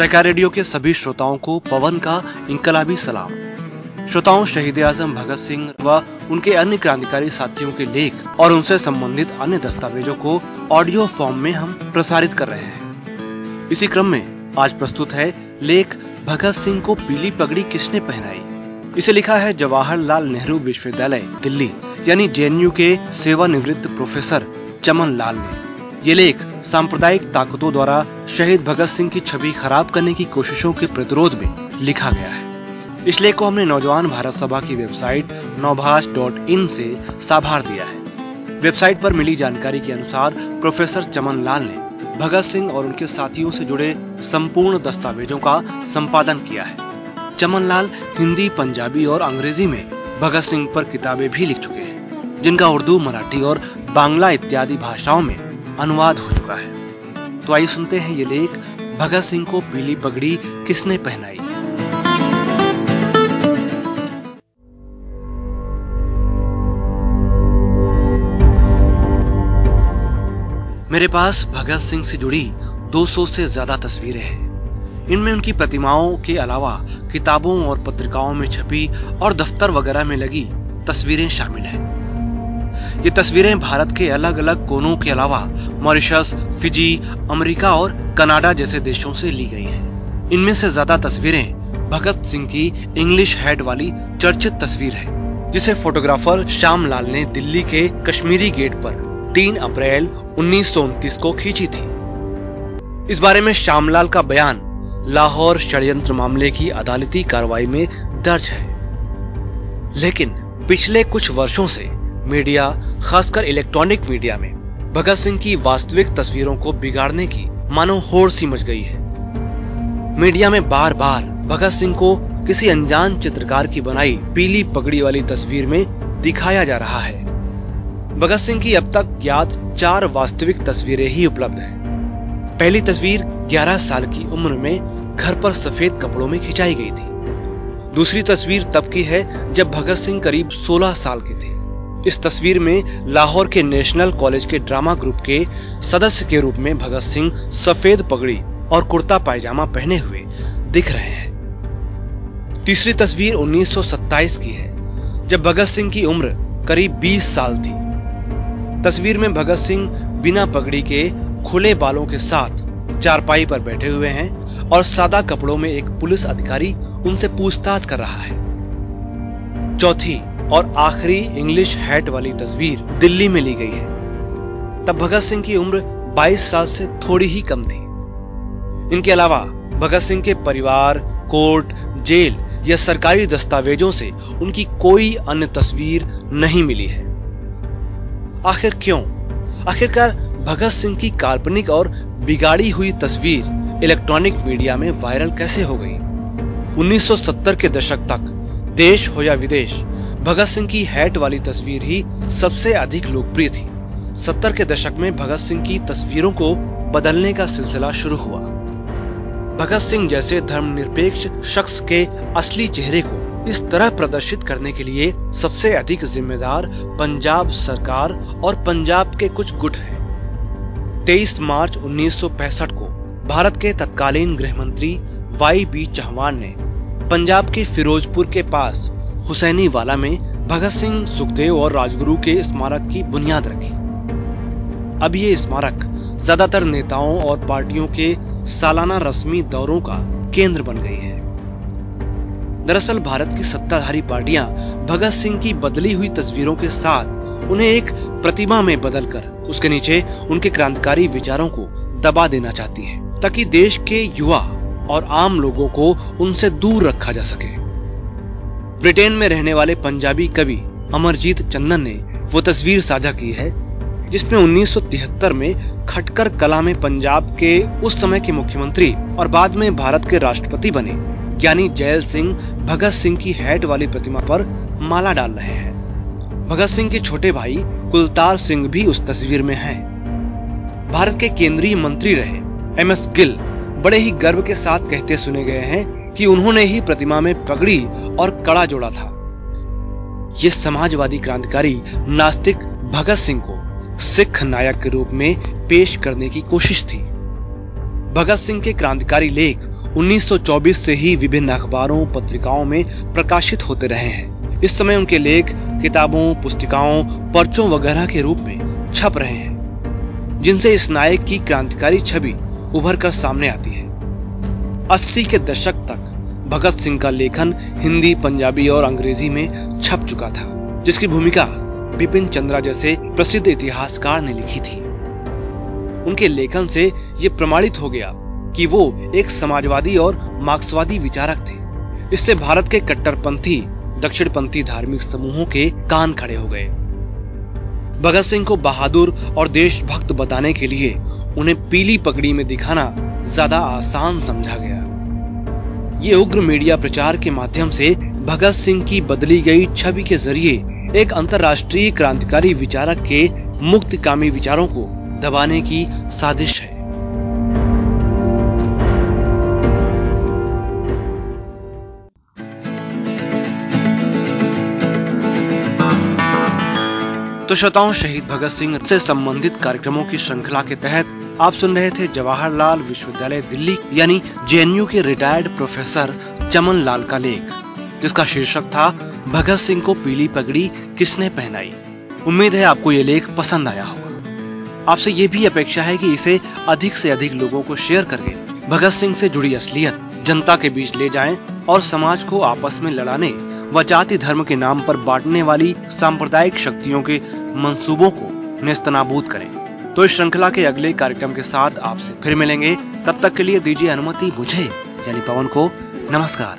सहकार radio के सभी श्रोताओं को पवन का इनकलाबी सलाम। श्रोताओं, शहीद आज़म, भगत सिंह व उनके अन्य क्रांतिकारी साथियों के लेख और उनसे संबंधित अन्य दस्तावेजों को ऑडियो फॉर्म में हम प्रसारित कर रहे हैं। इसी क्रम में आज प्रस्तुत है लेख भगत सिंह को पीली पगड़ी किसने पहनाई? इसे लिखा है जवाहरलाल नेहरू विश्वविद्यालय, दिल्ली, यानी जेएनयू के सेवानिवृत्त प्रोफेसर चमन लाल ने। ये लेख सांप्रदायिक ताकतों द्वारा शहीद भगत सिंह की छवि खराब करने की कोशिशों के प्रतिरोध में लिखा गया है। इस लेख को हमने नौजवान भारत सभा की वेबसाइट नौभाष डॉट इन से साभार दिया है। वेबसाइट पर मिली जानकारी के अनुसार प्रोफेसर चमन लाल ने भगत सिंह और उनके साथियों से जुड़े संपूर्ण दस्तावेजों का संपादन किया है। चमन लाल हिंदी, पंजाबी और अंग्रेज़ी में भगत सिंह पर किताबें भी लिख चुके हैं, जिनका उर्दू, मराठी और बांग्ला इत्यादि भाषाओं में अनुवाद हो चुका है। तो आइए सुनते हैं ये लेख, भगत सिंह को पीली पगड़ी किसने पहनाई? मेरे पास भगत सिंह से जुड़ी 200 से ज़्यादा तस्वीरें हैं। इनमें उनकी प्रतिमाओं के अलावा किताबों और पत्रिकाओं में छपी और दफ्तर वगैरह में लगी तस्वीरें शामिल हैं। ये तस्वीरें भारत के अलग अलग कोनों के अलावा मॉरिशस, फिजी, अमेरिका और कनाडा जैसे देशों से ली गई हैं। इनमें से ज़्यादा तस्वीरें भगत सिंह की इंग्लिश हेड वाली चर्चित तस्वीर है, जिसे फोटोग्राफर श्याम लाल ने दिल्ली के कश्मीरी गेट पर 3 अप्रैल उन्नीस सौ उनतीस को खींची थी। इस बारे में श्यामलाल का बयान, लाहौर षड्यंत्र मामले की अदालती कार्रवाई में दर्ज है। लेकिन पिछले कुछ वर्षों से मीडिया, खासकर इलेक्ट्रॉनिक मीडिया में भगत सिंह की वास्तविक तस्वीरों को बिगाड़ने की मानो होड़ सी मच गई है। मीडिया में बार बार भगत सिंह को किसी अनजान चित्रकार की बनाई पीली पगड़ी वाली तस्वीर में दिखाया जा रहा है। भगत सिंह की अब तक ज्ञात चार वास्तविक तस्वीरें ही उपलब्ध हैं। पहली तस्वीर 11 साल की उम्र में घर पर सफ़ेद कपड़ों में खिंचाई गई थी। दूसरी तस्वीर तब की है जब भगत सिंह करीब 16 साल के थे। इस तस्वीर में लाहौर के नेशनल कॉलेज के ड्रामा ग्रुप के सदस्य के रूप में भगत सिंह सफ़ेद पगड़ी और कुर्ता पायजामा पहने हुए दिख रहे हैं। तीसरी तस्वीर 1927 की है, जब भगत सिंह की उम्र करीब 20 साल थी। तस्वीर में भगत सिंह बिना पगड़ी के खुले बालों के साथ चारपाई पर बैठे हुए हैं और सादा कपड़ों में एक पुलिस अधिकारी उनसे पूछताछ कर रहा है। चौथी और आखिरी इंग्लिश हैट वाली तस्वीर दिल्ली में ली गई है। तब भगत सिंह की उम्र 22 साल से थोड़ी ही कम थी। इनके अलावा भगत सिंह के परिवार, कोर्ट, जेल या सरकारी दस्तावेजों से उनकी कोई अन्य तस्वीर नहीं मिली है। आखिर क्यों? आखिरकार भगत सिंह की काल्पनिक और बिगाड़ी हुई तस्वीर इलेक्ट्रॉनिक मीडिया में वायरल कैसे हो गई? 1970 के दशक तक देश हो या विदेश भगत सिंह की हैट वाली तस्वीर ही सबसे अधिक लोकप्रिय थी। सत्तर के दशक में भगत सिंह की तस्वीरों को बदलने का सिलसिला शुरू हुआ। भगत सिंह जैसे धर्मनिरपेक्ष शख्स के असली चेहरे को इस तरह प्रदर्शित करने के लिए सबसे अधिक जिम्मेदार पंजाब सरकार और पंजाब के कुछ गुट हैं। 23 मार्च 1965 को भारत के तत्कालीन गृह मंत्री वाई बी चौहान ने पंजाब के फिरोजपुर के पास हुसैनी वाला में भगत सिंह, सुखदेव और राजगुरु के स्मारक की बुनियाद रखी। अब ये स्मारक ज़्यादातर नेताओं और पार्टियों के सालाना रस्मी दौरों का केंद्र बन गई है। दरअसल भारत की सत्ताधारी पार्टियाँ भगत सिंह की बदली हुई तस्वीरों के साथ उन्हें एक प्रतिमा में बदलकर उसके नीचे उनके क्रांतिकारी विचारों को दबा देना चाहती है, ताकि देश के युवा और आम लोगों को उनसे दूर रखा जा सके। ब्रिटेन में रहने वाले पंजाबी कवि अमरजीत चंदन ने वो तस्वीर साझा की है, जिसमें 1973 में खटकर कला में पंजाब के उस समय के मुख्यमंत्री और बाद में भारत के राष्ट्रपति बने, ज्ञानी जयल सिंह भगत सिंह की हैट वाली प्रतिमा पर माला डाल रहे हैं भगत सिंह के छोटे भाई कुलतार सिंह भी उस तस्वीर में हैं। भारत के केंद्रीय मंत्री रहे एम एस गिल बड़े ही गर्व के साथ कहते सुने गए हैं कि उन्होंने ही प्रतिमा में पगड़ी और कड़ा जोड़ा था। ये समाजवादी क्रांतिकारी नास्तिक भगत सिंह को सिख नायक के रूप में पेश करने की कोशिश थी। भगत सिंह के क्रांतिकारी लेख 1924 से ही विभिन्न अखबारों, पत्रिकाओं में प्रकाशित होते रहे हैं। इस समय उनके लेख किताबों, पुस्तिकाओं, पर्चों वगैरह के रूप में छप रहे हैं, जिनसे इस नायक की क्रांतिकारी छवि उभर कर सामने आती है। अस्सी के दशक तक भगत सिंह का लेखन हिंदी, पंजाबी और अंग्रेज़ी में छप चुका था, जिसकी भूमिका बिपिन चंद्रा जैसे प्रसिद्ध इतिहासकार ने लिखी थी। उनके लेखन से ये प्रमाणित हो गया कि वो एक समाजवादी और मार्क्सवादी विचारक थे। इससे भारत के कट्टरपंथी, दक्षिणपंथी धार्मिक समूहों के कान खड़े हो गए। भगत सिंह को बहादुर और देशभक्त बताने के लिए उन्हें पीली पगड़ी में दिखाना ज़्यादा आसान समझा गया। ये उग्र मीडिया प्रचार के माध्यम से भगत सिंह की बदली गई छवि के ज़रिए एक अंतर्राष्ट्रीय क्रांतिकारी विचारक के मुक्तकामी विचारों को दबाने की साजिश है। तो श्रोताओं शहीद भगत सिंह से संबंधित कार्यक्रमों की श्रृंखला के तहत आप सुन रहे थे जवाहरलाल विश्वविद्यालय दिल्ली, यानी जेएनयू के रिटायर्ड प्रोफेसर चमन लाल का लेख, जिसका शीर्षक था, भगत सिंह को पीली पगड़ी किसने पहनाई? उम्मीद है आपको ये लेख पसंद आया होगा। आपसे ये भी अपेक्षा है कि इसे अधिक से अधिक लोगों को शेयर करके भगत सिंह से जुड़ी असलियत, जनता के बीच ले जाएँ और समाज को आपस में लड़ाने व जाति धर्म के नाम पर बांटने वाली सांप्रदायिक शक्तियों के मंसूबों को नेस्तनाबूद करें। तो इस श्रृंखला के अगले कार्यक्रम के साथ आपसे फिर मिलेंगे। तब तक के लिए दीजिए अनुमति मुझे यानी पवन को नमस्कार।